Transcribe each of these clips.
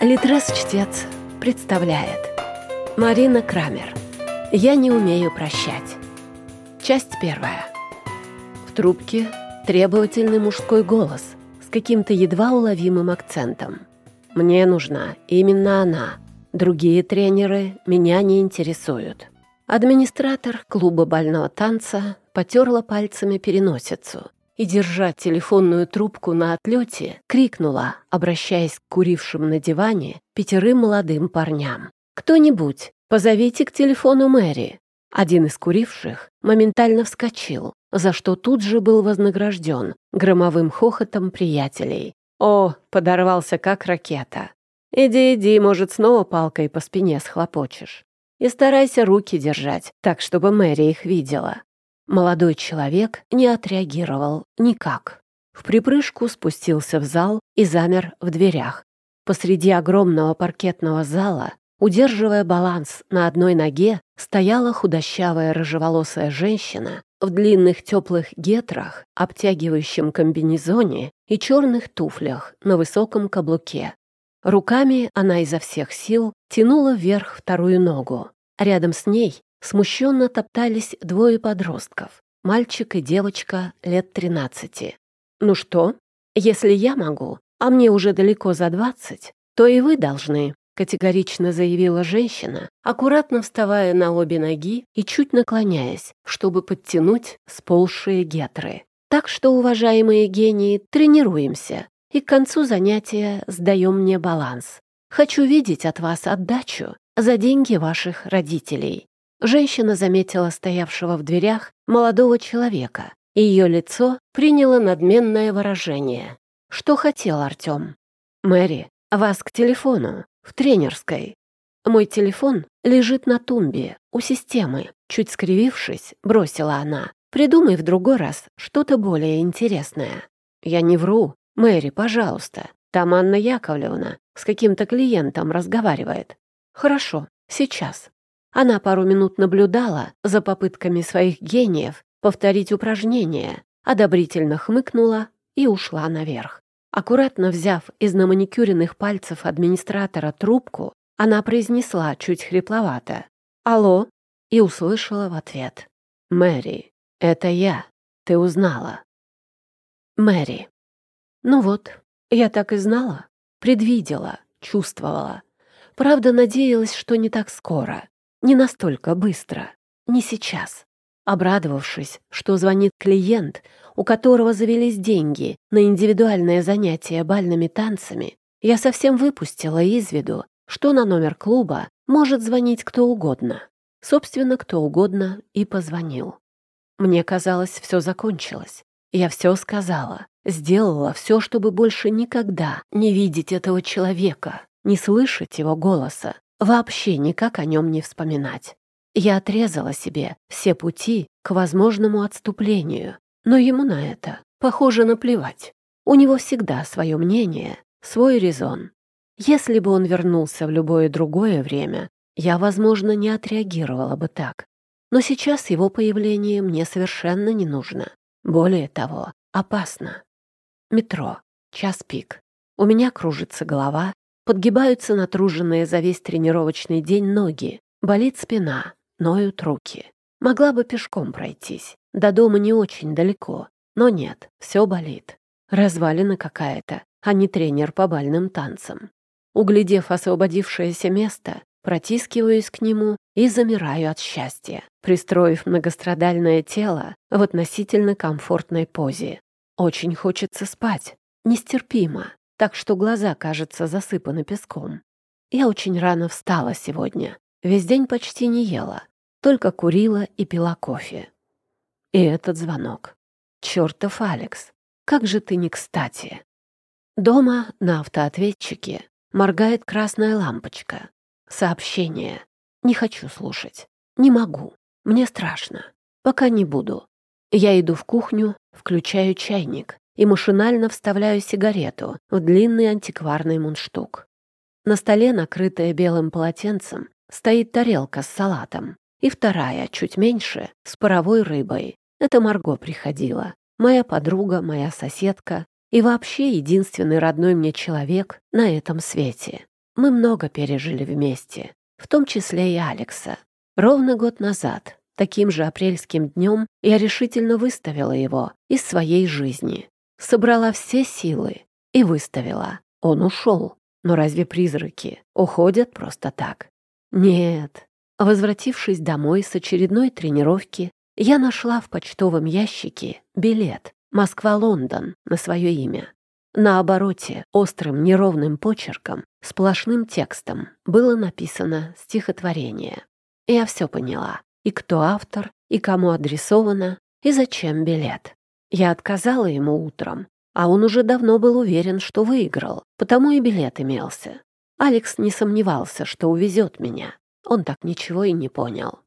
Литрес-чтец представляет Марина Крамер «Я не умею прощать» Часть первая В трубке требовательный мужской голос с каким-то едва уловимым акцентом. «Мне нужна именно она. Другие тренеры меня не интересуют». Администратор клуба бального танца потерла пальцами переносицу и, держа телефонную трубку на отлете, крикнула, обращаясь к курившим на диване пятерым молодым парням. «Кто-нибудь, позовите к телефону Мэри!» Один из куривших моментально вскочил, за что тут же был вознагражден громовым хохотом приятелей. «О, подорвался как ракета! Иди, иди, может, снова палкой по спине схлопочешь. И старайся руки держать, так, чтобы Мэри их видела. Молодой человек не отреагировал никак. В припрыжку спустился в зал и замер в дверях. Посреди огромного паркетного зала, удерживая баланс на одной ноге, стояла худощавая рыжеволосая женщина в длинных теплых гетрах, обтягивающем комбинезоне и черных туфлях на высоком каблуке. Руками она изо всех сил тянула вверх вторую ногу. Рядом с ней Смущенно топтались двое подростков, мальчик и девочка лет тринадцати. «Ну что, если я могу, а мне уже далеко за двадцать, то и вы должны», категорично заявила женщина, аккуратно вставая на обе ноги и чуть наклоняясь, чтобы подтянуть сползшие гетры. Так что, уважаемые гении, тренируемся, и к концу занятия сдаем мне баланс. Хочу видеть от вас отдачу за деньги ваших родителей. Женщина заметила стоявшего в дверях молодого человека, и ее лицо приняло надменное выражение. Что хотел Артем? «Мэри, вас к телефону, в тренерской. Мой телефон лежит на тумбе, у системы». Чуть скривившись, бросила она. «Придумай в другой раз что-то более интересное». «Я не вру. Мэри, пожалуйста. Там Анна Яковлевна с каким-то клиентом разговаривает». «Хорошо, сейчас». Она пару минут наблюдала за попытками своих гениев повторить упражнение, одобрительно хмыкнула и ушла наверх. Аккуратно взяв из наманикюренных пальцев администратора трубку, она произнесла чуть хрипловато «Алло?» и услышала в ответ «Мэри, это я. Ты узнала?» Мэри. Ну вот, я так и знала, предвидела, чувствовала. Правда, надеялась, что не так скоро. Не настолько быстро. Не сейчас. Обрадовавшись, что звонит клиент, у которого завелись деньги на индивидуальное занятие бальными танцами, я совсем выпустила из виду, что на номер клуба может звонить кто угодно. Собственно, кто угодно и позвонил. Мне казалось, все закончилось. Я все сказала, сделала все, чтобы больше никогда не видеть этого человека, не слышать его голоса, вообще никак о нем не вспоминать. Я отрезала себе все пути к возможному отступлению, но ему на это, похоже, наплевать. У него всегда свое мнение, свой резон. Если бы он вернулся в любое другое время, я, возможно, не отреагировала бы так. Но сейчас его появление мне совершенно не нужно. Более того, опасно. Метро. Час пик. У меня кружится голова, Подгибаются натруженные за весь тренировочный день ноги. Болит спина, ноют руки. Могла бы пешком пройтись. До дома не очень далеко. Но нет, все болит. Развалина какая-то, а не тренер по бальным танцам. Углядев освободившееся место, протискиваюсь к нему и замираю от счастья, пристроив многострадальное тело в относительно комфортной позе. Очень хочется спать. Нестерпимо так что глаза, кажется, засыпаны песком. Я очень рано встала сегодня. Весь день почти не ела, только курила и пила кофе. И этот звонок. Чёртов Алекс, как же ты не кстати. Дома на автоответчике моргает красная лампочка. Сообщение. Не хочу слушать. Не могу. Мне страшно. Пока не буду. Я иду в кухню, включаю чайник и машинально вставляю сигарету в длинный антикварный мундштук. На столе, накрытая белым полотенцем, стоит тарелка с салатом, и вторая, чуть меньше, с паровой рыбой. Это Марго приходила, моя подруга, моя соседка и вообще единственный родной мне человек на этом свете. мы много пережили вместе, в том числе и Алекса. Ровно год назад, таким же апрельским днем, я решительно выставила его из своей жизни. Собрала все силы и выставила. Он ушел. Но разве призраки уходят просто так? Нет. Возвратившись домой с очередной тренировки, я нашла в почтовом ящике билет «Москва-Лондон» на свое имя. На обороте острым неровным почерком, сплошным текстом было написано стихотворение. Я все поняла. И кто автор, и кому адресовано, и зачем билет. Я отказала ему утром, а он уже давно был уверен, что выиграл, потому и билет имелся. Алекс не сомневался, что увезет меня. Он так ничего и не понял.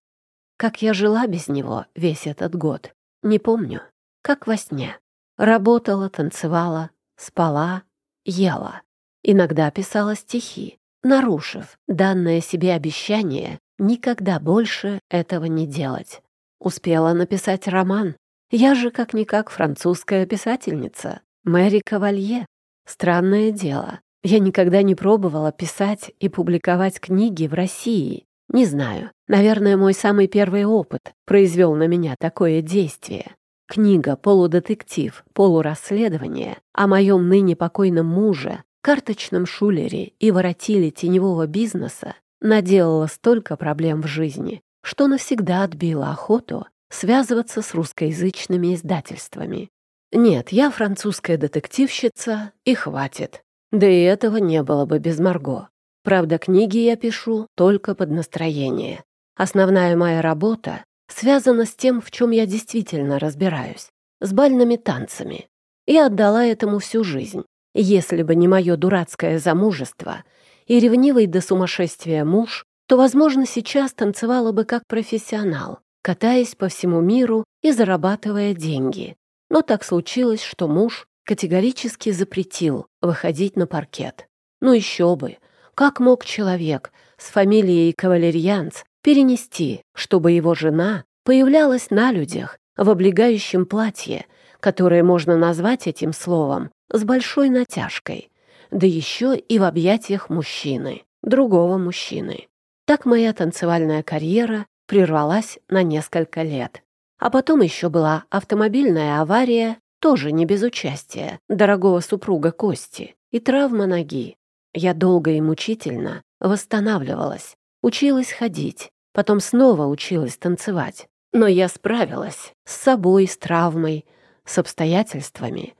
Как я жила без него весь этот год, не помню. Как во сне. Работала, танцевала, спала, ела. Иногда писала стихи, нарушив данное себе обещание никогда больше этого не делать. Успела написать роман. Я же как-никак французская писательница. Мэри Кавалье. Странное дело. Я никогда не пробовала писать и публиковать книги в России. Не знаю. Наверное, мой самый первый опыт произвел на меня такое действие. Книга «Полудетектив, полурасследование» о моем ныне покойном муже, карточном шулере и воротиле теневого бизнеса наделала столько проблем в жизни, что навсегда отбила охоту связываться с русскоязычными издательствами. Нет, я французская детективщица, и хватит. Да и этого не было бы без Марго. Правда, книги я пишу только под настроение. Основная моя работа связана с тем, в чем я действительно разбираюсь, с бальными танцами. Я отдала этому всю жизнь. Если бы не мое дурацкое замужество и ревнивый до сумасшествия муж, то, возможно, сейчас танцевала бы как профессионал, катаясь по всему миру и зарабатывая деньги. Но так случилось, что муж категорически запретил выходить на паркет. Ну еще бы, как мог человек с фамилией Кавалерьянц перенести, чтобы его жена появлялась на людях в облегающем платье, которое можно назвать этим словом с большой натяжкой, да еще и в объятиях мужчины, другого мужчины. Так моя танцевальная карьера прервалась на несколько лет. А потом еще была автомобильная авария, тоже не без участия дорогого супруга Кости, и травма ноги. Я долго и мучительно восстанавливалась, училась ходить, потом снова училась танцевать. Но я справилась с собой, с травмой, с обстоятельствами.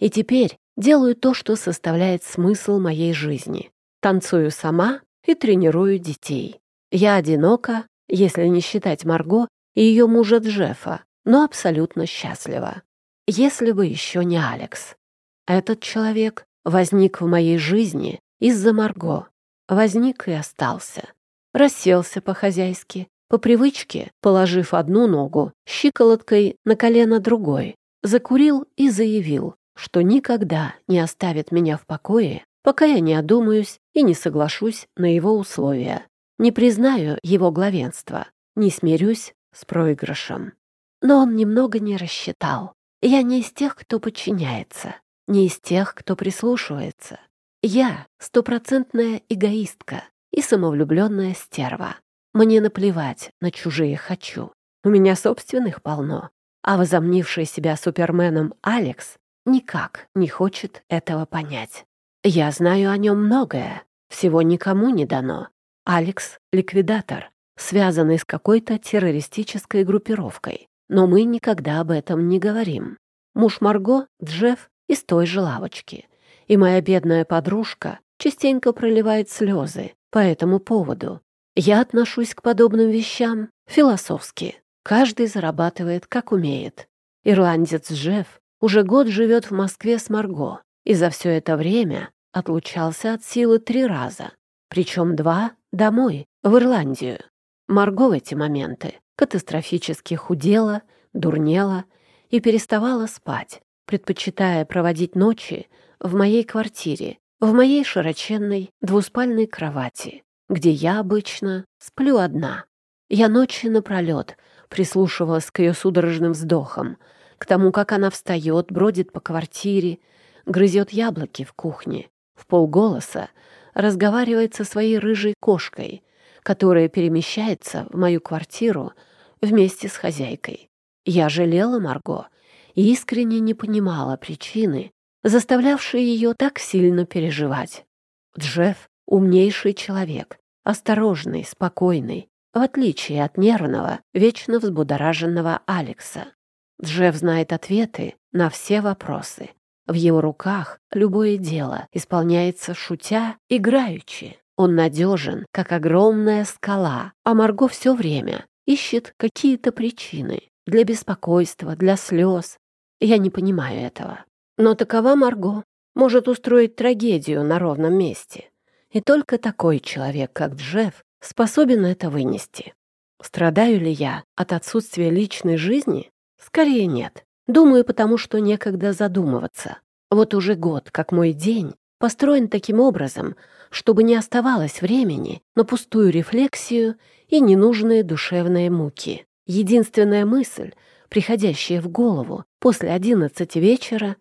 И теперь делаю то, что составляет смысл моей жизни. Танцую сама и тренирую детей. Я одинока, если не считать Марго и ее мужа Джеффа, но абсолютно счастлива. Если бы еще не Алекс. Этот человек возник в моей жизни из-за Марго. Возник и остался. Расселся по-хозяйски, по привычке, положив одну ногу щиколоткой на колено другой, закурил и заявил, что никогда не оставит меня в покое, пока я не одумаюсь и не соглашусь на его условия, не признаю его главенства, не смирюсь с проигрышем. Но он немного не рассчитал. Я не из тех, кто подчиняется, не из тех, кто прислушивается. Я стопроцентная эгоистка и самовлюбленная стерва. Мне наплевать на чужие «хочу». У меня собственных полно. А возомнивший себя суперменом Алекс никак не хочет этого понять. Я знаю о нем многое, всего никому не дано. Алекс — ликвидатор, связанный с какой-то террористической группировкой. Но мы никогда об этом не говорим. Муж Марго — Джефф из той же лавочки. И моя бедная подружка частенько проливает слезы по этому поводу. Я отношусь к подобным вещам философски. Каждый зарабатывает, как умеет. Ирландец Джефф уже год живет в Москве с Марго, и за все это время отлучался от силы три раза, причем два — домой, в Ирландию. Марго в эти моменты катастрофически худела, дурнела и переставала спать, предпочитая проводить ночи в моей квартире, в моей широченной двуспальной кровати, где я обычно сплю одна. Я ночи напролет прислушивалась к ее судорожным вздохам, к тому, как она встает, бродит по квартире, грызет яблоки в кухне, в полголоса, разговаривает со своей рыжей кошкой, которая перемещается в мою квартиру вместе с хозяйкой. Я жалела Марго и искренне не понимала причины, заставлявшей ее так сильно переживать. Джефф — умнейший человек, осторожный, спокойный, в отличие от нервного, вечно взбудораженного Алекса. Джефф знает ответы на все вопросы. В его руках любое дело исполняется шутя, играючи. Он надежен, как огромная скала, а Марго все время ищет какие-то причины для беспокойства, для слез. Я не понимаю этого. Но такова Марго. Может устроить трагедию на ровном месте. И только такой человек, как Джефф, способен это вынести. Страдаю ли я от отсутствия личной жизни? Скорее нет. Думаю, потому что некогда задумываться. Вот уже год, как мой день, построен таким образом, чтобы не оставалось времени на пустую рефлексию и ненужные душевные муки. Единственная мысль, приходящая в голову после одиннадцати вечера,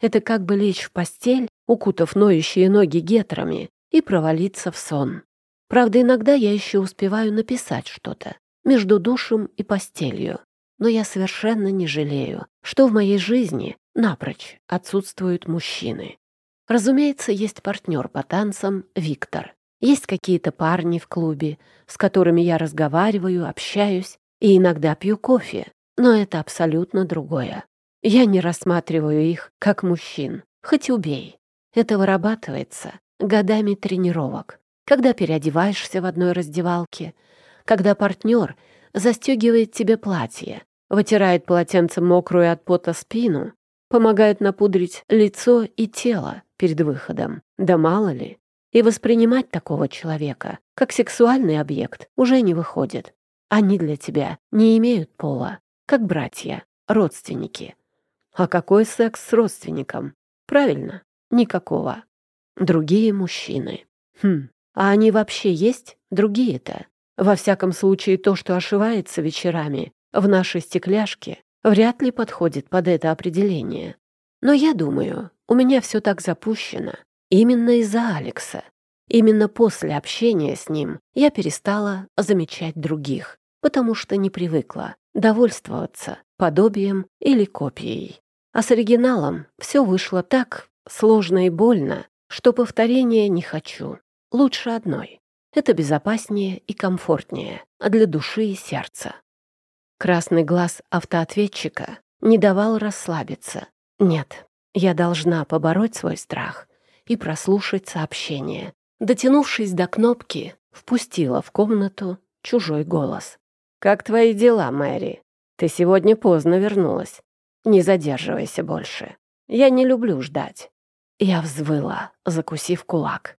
это как бы лечь в постель, укутав ноющие ноги гетрами, и провалиться в сон. Правда, иногда я еще успеваю написать что-то между душем и постелью, но я совершенно не жалею, что в моей жизни напрочь отсутствуют мужчины. Разумеется, есть партнер по танцам Виктор. Есть какие-то парни в клубе, с которыми я разговариваю, общаюсь и иногда пью кофе, но это абсолютно другое. Я не рассматриваю их как мужчин, хоть убей. Это вырабатывается годами тренировок, когда переодеваешься в одной раздевалке, когда партнер застегивает тебе платье, вытирает полотенцем мокрую от пота спину, помогает напудрить лицо и тело перед выходом. Да мало ли. И воспринимать такого человека как сексуальный объект уже не выходит. Они для тебя не имеют пола, как братья, родственники. А какой секс с родственником? Правильно, никакого. Другие мужчины. Хм, а они вообще есть, другие-то? Во всяком случае, то, что ошивается вечерами в нашей стекляшке, вряд ли подходит под это определение. Но я думаю, у меня все так запущено именно из-за Алекса. Именно после общения с ним я перестала замечать других, потому что не привыкла довольствоваться подобием или копией. А с оригиналом все вышло так сложно и больно, что повторения не хочу. Лучше одной. Это безопаснее и комфортнее для души и сердца. Красный глаз автоответчика не давал расслабиться. Нет, я должна побороть свой страх и прослушать сообщение. Дотянувшись до кнопки, впустила в комнату чужой голос. «Как твои дела, Мэри? Ты сегодня поздно вернулась. Не задерживайся больше. Я не люблю ждать». Я взвыла, закусив кулак.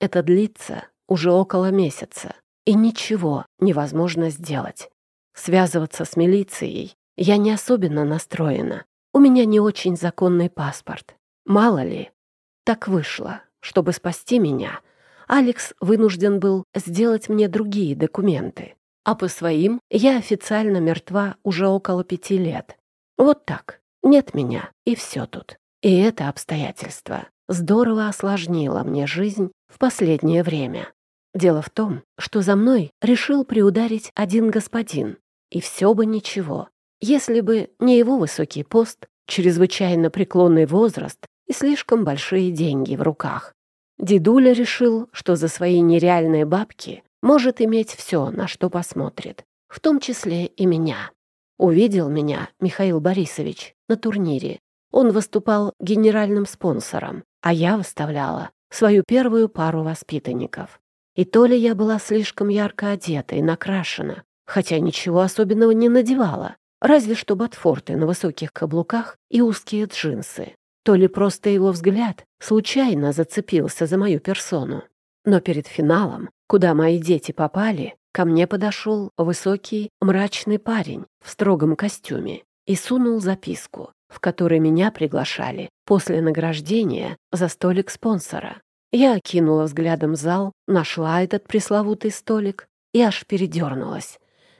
Это длится уже около месяца, и ничего невозможно сделать. Связываться с милицией я не особенно настроена. У меня не очень законный паспорт. Мало ли. Так вышло. Чтобы спасти меня, Алекс вынужден был сделать мне другие документы. А по своим я официально мертва уже около пяти лет. Вот так. Нет меня, и все тут. И это обстоятельство здорово осложнило мне жизнь в последнее время. Дело в том, что за мной решил приударить один господин, и все бы ничего, если бы не его высокий пост, чрезвычайно преклонный возраст и слишком большие деньги в руках. Дедуля решил, что за свои нереальные бабки может иметь все, на что посмотрит, в том числе и меня. Увидел меня Михаил Борисович на турнире. Он выступал генеральным спонсором, а я выставляла свою первую пару воспитанников. И то ли я была слишком ярко одета и накрашена, хотя ничего особенного не надевала, разве что ботфорты на высоких каблуках и узкие джинсы. То ли просто его взгляд случайно зацепился за мою персону. Но перед финалом, куда мои дети попали, ко мне подошел высокий, мрачный парень в строгом костюме и сунул записку, в которой меня приглашали после награждения за столик спонсора. Я окинула взглядом зал, нашла этот пресловутый столик и аж передернулась.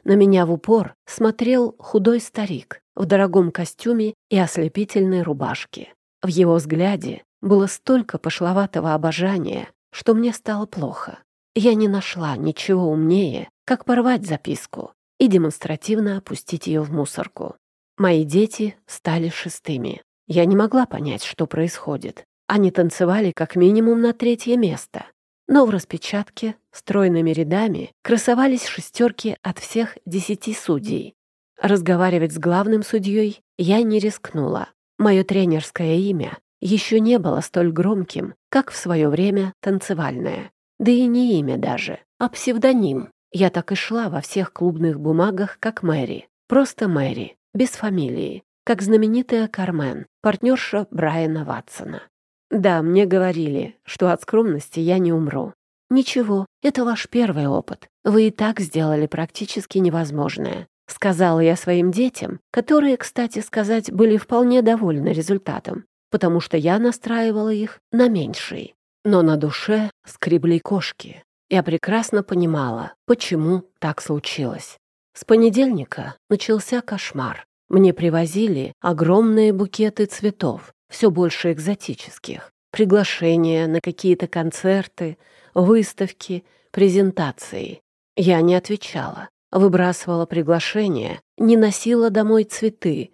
На меня в упор смотрел худой старик в дорогом костюме и ослепительной рубашке. В его взгляде было столько пошловатого обожания, что мне стало плохо. Я не нашла ничего умнее, как порвать записку и демонстративно опустить ее в мусорку. Мои дети стали шестыми. Я не могла понять, что происходит. Они танцевали как минимум на третье место. Но в распечатке стройными рядами красовались шестерки от всех десяти судей. Разговаривать с главным судьей я не рискнула. Мое тренерское имя еще не было столь громким, как в свое время танцевальное. Да и не имя даже, а псевдоним. Я так и шла во всех клубных бумагах, как Мэри. Просто Мэри, без фамилии, как знаменитая Кармен, партнерша Брайана Ватсона. Да, мне говорили, что от скромности я не умру. Ничего, это ваш первый опыт. Вы и так сделали практически невозможное. Сказала я своим детям, которые, кстати сказать, были вполне довольны результатом, потому что я настраивала их на меньший. Но на душе скребли кошки. Я прекрасно понимала, почему так случилось. С понедельника начался кошмар. Мне привозили огромные букеты цветов, все больше экзотических, приглашения на какие-то концерты, выставки, презентации. Я не отвечала, выбрасывала приглашения, не носила домой цветы,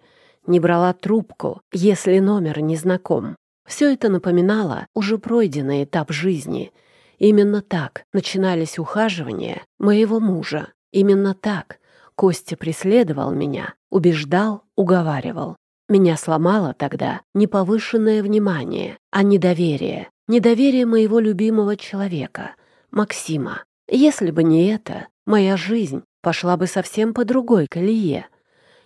не брала трубку, если номер не знаком. Все это напоминало уже пройденный этап жизни. Именно так начинались ухаживания моего мужа. Именно так Костя преследовал меня, убеждал, уговаривал. Меня сломало тогда не повышенное внимание, а недоверие. Недоверие моего любимого человека, Максима. Если бы не это, моя жизнь пошла бы совсем по другой колее.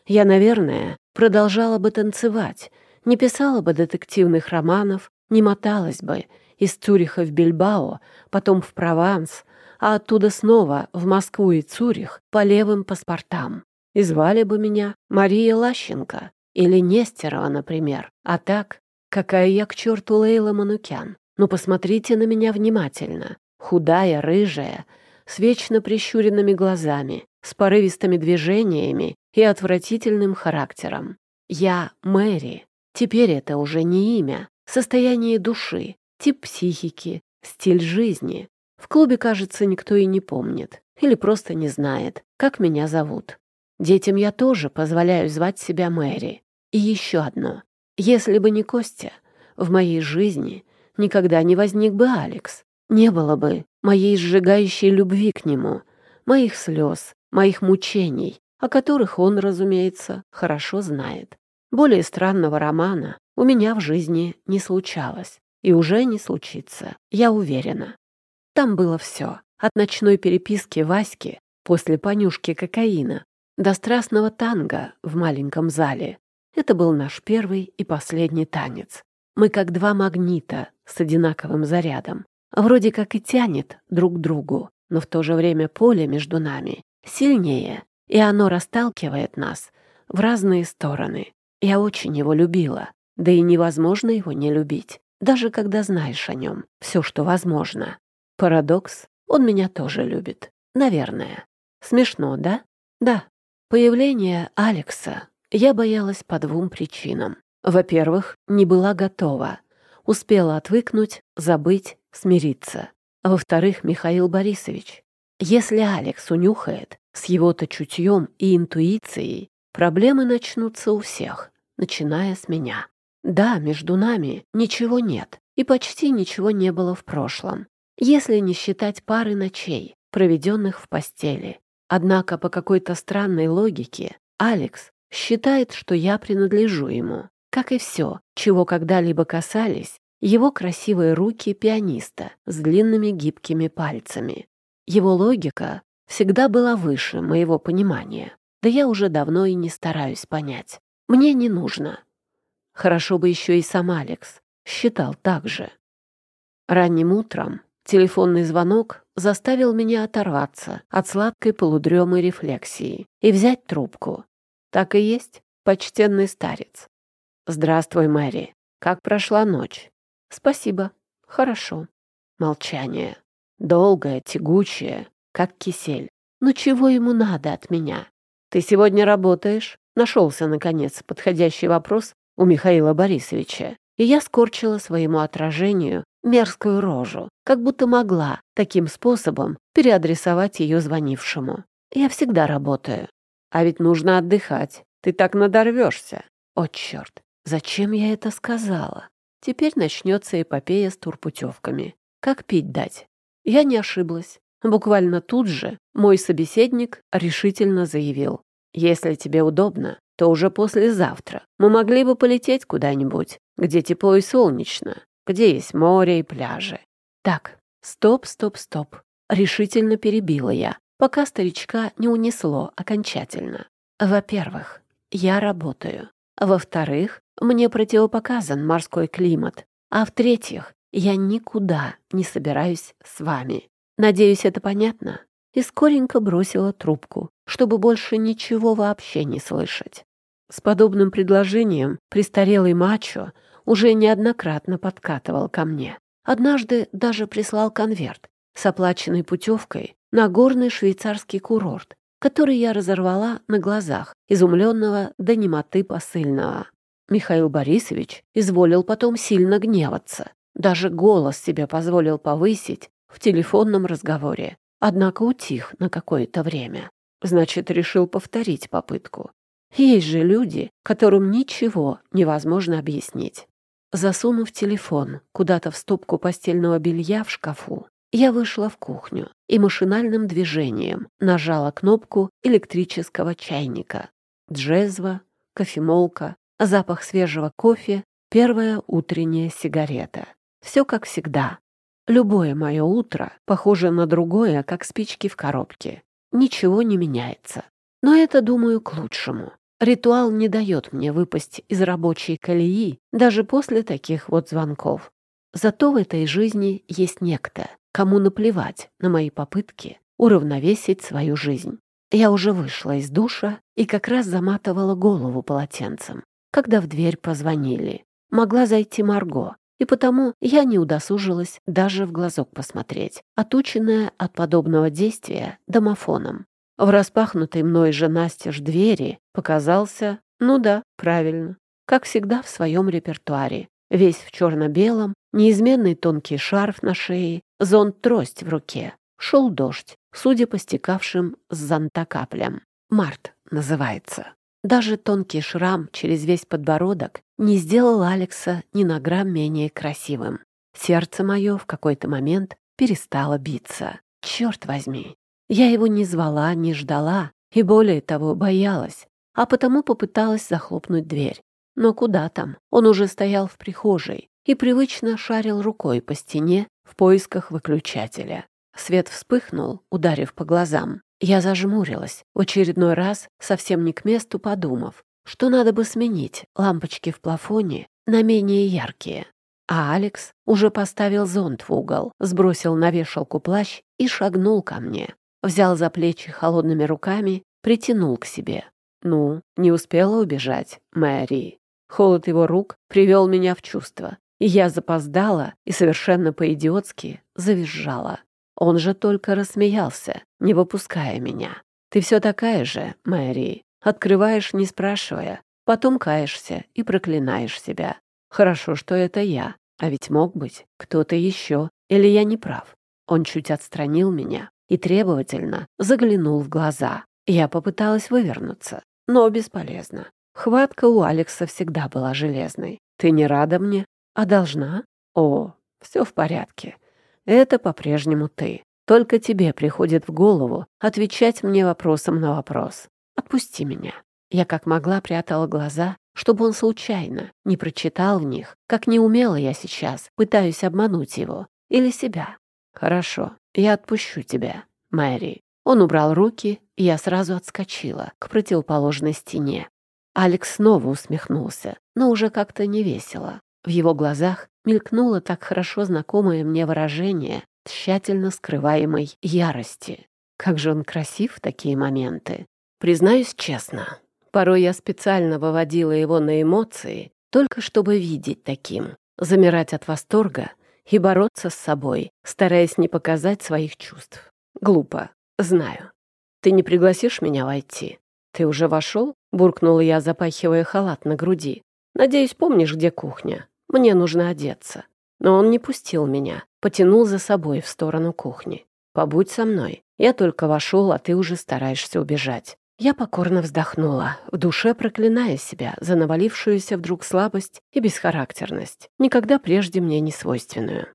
Я, наверное, продолжала бы танцевать, не писала бы детективных романов, не моталась бы из Цюриха в Бильбао, потом в Прованс, а оттуда снова в Москву и Цюрих по левым паспортам. И звали бы меня Мария Лащенко или Нестерова, например. А так, какая я к черту Лейла Манукян. Ну посмотрите на меня внимательно. Худая, рыжая, с вечно прищуренными глазами, с порывистыми движениями и отвратительным характером. Я Мэри. Теперь это уже не имя, состояние души, тип психики, стиль жизни. В клубе, кажется, никто и не помнит или просто не знает, как меня зовут. Детям я тоже позволяю звать себя Мэри. И еще одно. Если бы не Костя, в моей жизни никогда не возник бы Алекс. Не было бы моей сжигающей любви к нему, моих слез, моих мучений, о которых он, разумеется, хорошо знает. Более странного романа у меня в жизни не случалось. И уже не случится, я уверена. Там было все. От ночной переписки Васьки после понюшки кокаина до страстного танго в маленьком зале. Это был наш первый и последний танец. Мы как два магнита с одинаковым зарядом. Вроде как и тянет друг к другу, но в то же время поле между нами сильнее, и оно расталкивает нас в разные стороны. Я очень его любила, да и невозможно его не любить, даже когда знаешь о нем все, что возможно. Парадокс, он меня тоже любит. Наверное. Смешно, да? Да, Появление Алекса я боялась по двум причинам. Во-первых, не была готова. Успела отвыкнуть, забыть, смириться. Во-вторых, Михаил Борисович. Если Алекс унюхает с его-то чутьем и интуицией, проблемы начнутся у всех, начиная с меня. Да, между нами ничего нет, и почти ничего не было в прошлом, если не считать пары ночей, проведенных в постели. Однако по какой-то странной логике Алекс считает, что я принадлежу ему, как и все, чего когда-либо касались его красивые руки пианиста с длинными гибкими пальцами. Его логика всегда была выше моего понимания, да я уже давно и не стараюсь понять. Мне не нужно. Хорошо бы еще и сам Алекс считал так же. Ранним утром Телефонный звонок заставил меня оторваться от сладкой полудремы рефлексии и взять трубку. Так и есть, почтенный старец. «Здравствуй, Мэри. Как прошла ночь?» «Спасибо. Хорошо». Молчание. Долгое, тягучее, как кисель. «Ну чего ему надо от меня?» «Ты сегодня работаешь?» Нашелся, наконец, подходящий вопрос у Михаила Борисовича. и я скорчила своему отражению мерзкую рожу, как будто могла таким способом переадресовать ее звонившему. Я всегда работаю. А ведь нужно отдыхать. Ты так надорвешься. О, черт, зачем я это сказала? Теперь начнется эпопея с турпутевками. Как пить дать? Я не ошиблась. Буквально тут же мой собеседник решительно заявил. «Если тебе удобно, то уже послезавтра мы могли бы полететь куда-нибудь, где тепло и солнечно, где есть море и пляжи». «Так, стоп, стоп, стоп», — решительно перебила я, пока старичка не унесло окончательно. «Во-первых, я работаю. Во-вторых, мне противопоказан морской климат. А в-третьих, я никуда не собираюсь с вами. Надеюсь, это понятно?» И скоренько бросила трубку, чтобы больше ничего вообще не слышать. С подобным предложением престарелый мачо уже неоднократно подкатывал ко мне. Однажды даже прислал конверт с оплаченной путевкой на горный швейцарский курорт, который я разорвала на глазах изумленного до немоты посыльного. Михаил Борисович изволил потом сильно гневаться, даже голос себе позволил повысить в телефонном разговоре, однако утих на какое-то время. Значит, решил повторить попытку. Есть же люди, которым ничего невозможно объяснить. Засунув телефон куда-то в стопку постельного белья в шкафу, я вышла в кухню и машинальным движением нажала кнопку электрического чайника. Джезва, кофемолка, запах свежего кофе, первая утренняя сигарета. Все как всегда, Любое мое утро похоже на другое, как спички в коробке. Ничего не меняется. Но это, думаю, к лучшему. Ритуал не дает мне выпасть из рабочей колеи даже после таких вот звонков. Зато в этой жизни есть некто, кому наплевать на мои попытки уравновесить свою жизнь. Я уже вышла из душа и как раз заматывала голову полотенцем, когда в дверь позвонили. Могла зайти Марго, и потому я не удосужилась даже в глазок посмотреть, отученная от подобного действия домофоном. В распахнутой мной же настежь двери показался, ну да, правильно, как всегда в своем репертуаре, весь в черно-белом, неизменный тонкий шарф на шее, зонт-трость в руке. Шел дождь, судя по стекавшим с зонта каплям. Март называется. Даже тонкий шрам через весь подбородок не сделал Алекса ни на грамм менее красивым. Сердце мое в какой-то момент перестало биться. Черт возьми! Я его не звала, не ждала и, более того, боялась, а потому попыталась захлопнуть дверь. Но куда там? Он уже стоял в прихожей и привычно шарил рукой по стене в поисках выключателя. Свет вспыхнул, ударив по глазам. Я зажмурилась, в очередной раз, совсем не к месту подумав, что надо бы сменить лампочки в плафоне на менее яркие. А Алекс уже поставил зонт в угол, сбросил на вешалку плащ и шагнул ко мне. Взял за плечи холодными руками, притянул к себе. Ну, не успела убежать, Мэри. Холод его рук привел меня в чувство, и я запоздала и совершенно по-идиотски завизжала. Он же только рассмеялся, не выпуская меня. Ты все такая же, Мэри. Открываешь, не спрашивая. Потом каешься и проклинаешь себя. Хорошо, что это я. А ведь мог быть кто-то еще. Или я не прав. Он чуть отстранил меня и требовательно заглянул в глаза. Я попыталась вывернуться, но бесполезно. Хватка у Алекса всегда была железной. Ты не рада мне? А должна? О, все в порядке это по-прежнему ты. Только тебе приходит в голову отвечать мне вопросом на вопрос. Отпусти меня. Я как могла прятала глаза, чтобы он случайно не прочитал в них, как неумело я сейчас пытаюсь обмануть его или себя. Хорошо, я отпущу тебя, Мэри. Он убрал руки, и я сразу отскочила к противоположной стене. Алекс снова усмехнулся, но уже как-то невесело. В его глазах мелькнуло так хорошо знакомое мне выражение тщательно скрываемой ярости. Как же он красив в такие моменты. Признаюсь честно, порой я специально выводила его на эмоции, только чтобы видеть таким, замирать от восторга и бороться с собой, стараясь не показать своих чувств. Глупо, знаю. Ты не пригласишь меня войти? Ты уже вошел? Буркнула я, запахивая халат на груди. Надеюсь, помнишь, где кухня? Мне нужно одеться. Но он не пустил меня, потянул за собой в сторону кухни. «Побудь со мной. Я только вошел, а ты уже стараешься убежать». Я покорно вздохнула, в душе проклиная себя за навалившуюся вдруг слабость и бесхарактерность, никогда прежде мне не свойственную.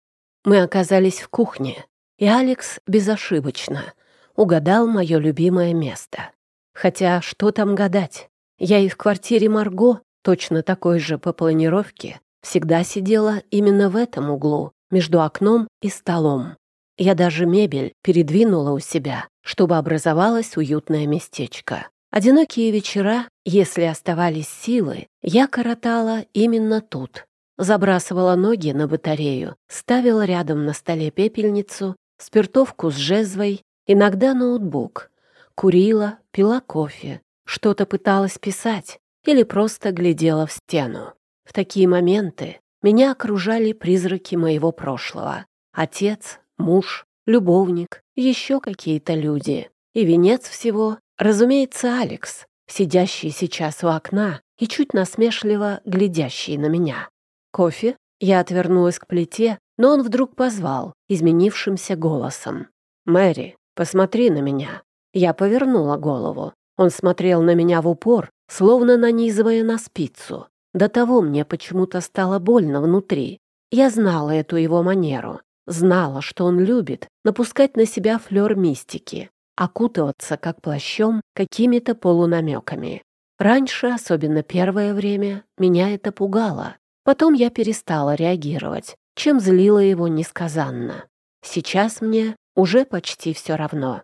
Мы оказались в кухне, и Алекс безошибочно угадал мое любимое место. Хотя что там гадать? Я и в квартире Марго, точно такой же по планировке, всегда сидела именно в этом углу, между окном и столом. Я даже мебель передвинула у себя, чтобы образовалось уютное местечко. Одинокие вечера, если оставались силы, я коротала именно тут. Забрасывала ноги на батарею, ставила рядом на столе пепельницу, спиртовку с жезвой, иногда ноутбук. Курила, пила кофе, что-то пыталась писать или просто глядела в стену. В такие моменты меня окружали призраки моего прошлого. Отец, муж, любовник, еще какие-то люди. И венец всего, разумеется, Алекс, сидящий сейчас у окна и чуть насмешливо глядящий на меня. Кофе? Я отвернулась к плите, но он вдруг позвал изменившимся голосом. «Мэри, посмотри на меня». Я повернула голову. Он смотрел на меня в упор, словно нанизывая на спицу. До того мне почему-то стало больно внутри. Я знала эту его манеру. Знала, что он любит напускать на себя флёр мистики, окутываться как плащом какими-то полунамеками. Раньше, особенно первое время, меня это пугало. Потом я перестала реагировать, чем злила его несказанно. Сейчас мне уже почти все равно.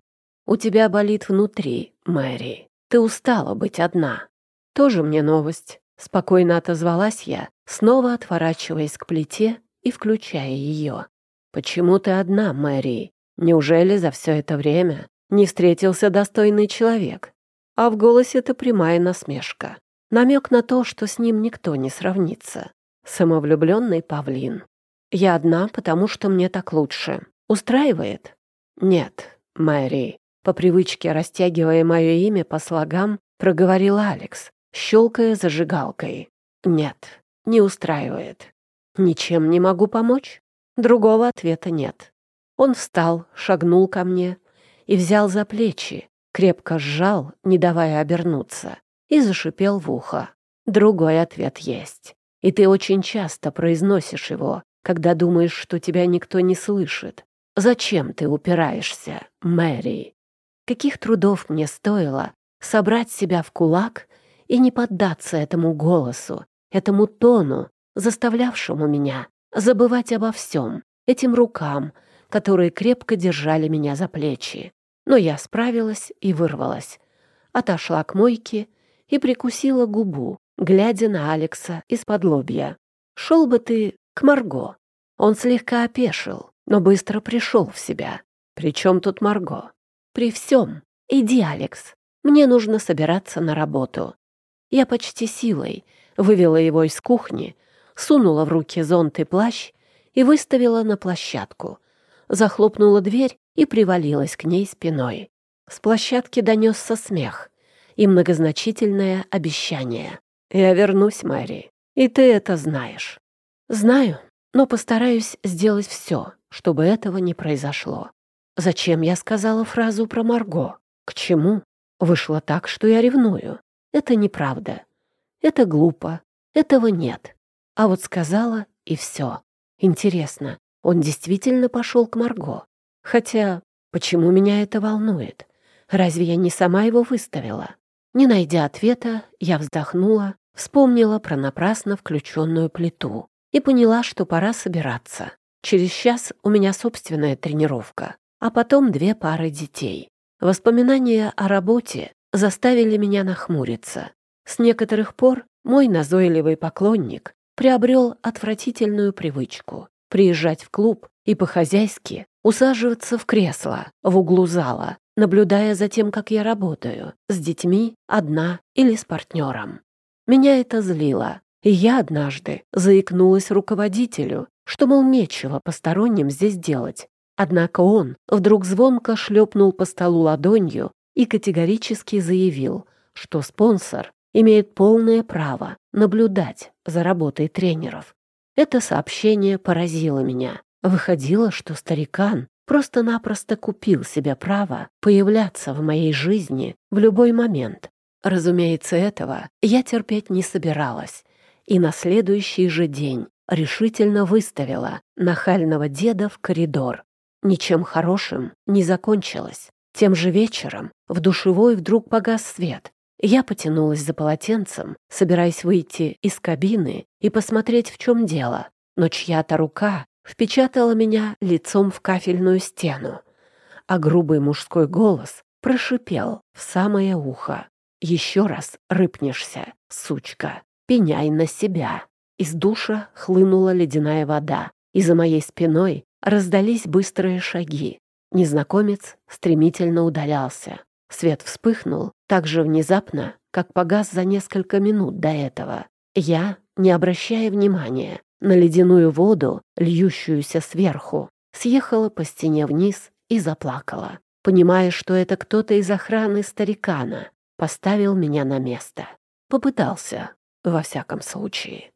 У тебя болит внутри, Мэри. Ты устала быть одна. Тоже мне новость. Спокойно отозвалась я, снова отворачиваясь к плите и включая ее. «Почему ты одна, Мэри? Неужели за все это время не встретился достойный человек?» А в голосе это прямая насмешка. Намек на то, что с ним никто не сравнится. Самовлюбленный павлин. «Я одна, потому что мне так лучше. Устраивает?» «Нет, Мэри». По привычке, растягивая мое имя по слогам, проговорил Алекс, щелкая зажигалкой. «Нет, не устраивает. Ничем не могу помочь?» Другого ответа нет. Он встал, шагнул ко мне и взял за плечи, крепко сжал, не давая обернуться, и зашипел в ухо. Другой ответ есть. И ты очень часто произносишь его, когда думаешь, что тебя никто не слышит. Зачем ты упираешься, Мэри? Каких трудов мне стоило собрать себя в кулак и не поддаться этому голосу, этому тону, заставлявшему меня забывать обо всем, этим рукам, которые крепко держали меня за плечи. Но я справилась и вырвалась. Отошла к мойке и прикусила губу, глядя на Алекса из-под лобья. «Шел бы ты к Марго». Он слегка опешил, но быстро пришел в себя. «При чем тут Марго?» «При всем. Иди, Алекс. Мне нужно собираться на работу». Я почти силой вывела его из кухни, сунула в руки зонт и плащ и выставила на площадку. Захлопнула дверь и привалилась к ней спиной. С площадки донесся смех и многозначительное обещание. «Я вернусь, Мэри, и ты это знаешь». «Знаю, но постараюсь сделать все, чтобы этого не произошло». Зачем я сказала фразу про Марго? К чему? Вышло так, что я ревную. Это неправда. Это глупо. Этого нет. А вот сказала, и все. Интересно, он действительно пошел к Марго? Хотя, почему меня это волнует? Разве я не сама его выставила? Не найдя ответа, я вздохнула, вспомнила про напрасно включенную плиту и поняла, что пора собираться. Через час у меня собственная тренировка, а потом две пары детей. Воспоминания о работе заставили меня нахмуриться. С некоторых пор мой назойливый поклонник приобрел отвратительную привычку приезжать в клуб и по-хозяйски усаживаться в кресло в углу зала, наблюдая за тем, как я работаю, с детьми, одна или с партнером. Меня это злило, и я однажды заикнулась руководителю, что, мол, нечего посторонним здесь делать. Однако он вдруг звонко шлепнул по столу ладонью и категорически заявил, что спонсор имеет полное право наблюдать за работой тренеров. Это сообщение поразило меня. Выходило, что старикан просто-напросто купил себе право появляться в моей жизни в любой момент. Разумеется, этого я терпеть не собиралась. И на следующий же день решительно выставила нахального деда в коридор. Ничем хорошим не закончилось. Тем же вечером в душевой вдруг погас свет. Я потянулась за полотенцем, собираясь выйти из кабины и посмотреть, в чем дело, но чья-то рука впечатала меня лицом в кафельную стену, а грубый мужской голос прошипел в самое ухо. «Еще раз рыпнешься, сучка, пеняй на себя». Из душа хлынула ледяная вода, и за моей спиной раздались быстрые шаги. Незнакомец стремительно удалялся. Свет вспыхнул так же внезапно, как погас за несколько минут до этого. Я, не обращая внимания на ледяную воду, льющуюся сверху, съехала по стене вниз и заплакала, понимая, что это кто-то из охраны старикана поставил меня на место. Попытался, во всяком случае.